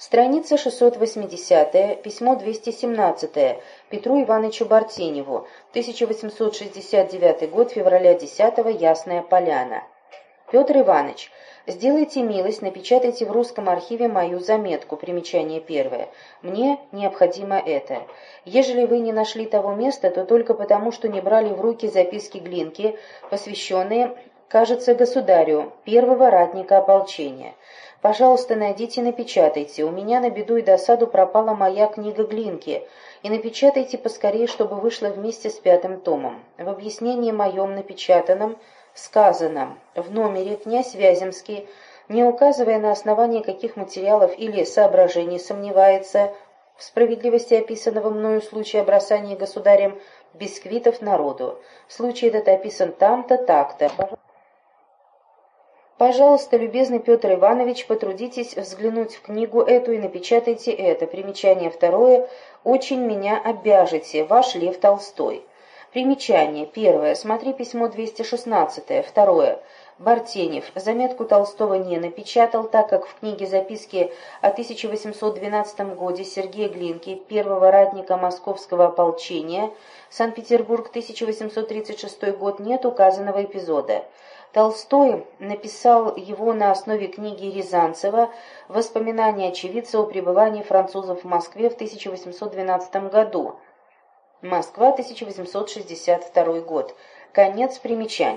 Страница 680, письмо 217 Петру Ивановичу Бартеневу, 1869 год, февраля 10 Ясная Поляна. Петр Иванович, сделайте милость, напечатайте в русском архиве мою заметку, примечание первое. Мне необходимо это. Ежели вы не нашли того места, то только потому, что не брали в руки записки Глинки, посвященные, кажется, государю, первого ратника ополчения. Пожалуйста, найдите и напечатайте. У меня на беду и досаду пропала моя книга Глинки. И напечатайте поскорее, чтобы вышла вместе с пятым томом. В объяснении моем напечатанном сказано в номере князь Вяземский, не указывая на основании каких материалов или соображений сомневается в справедливости описанного мною случая бросания государем бисквитов народу. Случай этот описан там-то, так-то. Пожалуйста, любезный Петр Иванович, потрудитесь взглянуть в книгу эту и напечатайте это. Примечание второе. Очень меня обяжете. Ваш Лев Толстой. Примечание. Первое. Смотри письмо 216. Второе. Бартенев. Заметку Толстого не напечатал, так как в книге записки о 1812 годе Сергея Глинки, первого ратника московского ополчения, Санкт-Петербург, 1836 год, нет указанного эпизода. Толстой написал его на основе книги Рязанцева «Воспоминания очевидца о пребывании французов в Москве в 1812 году». Москва, 1862 год. Конец примечаний.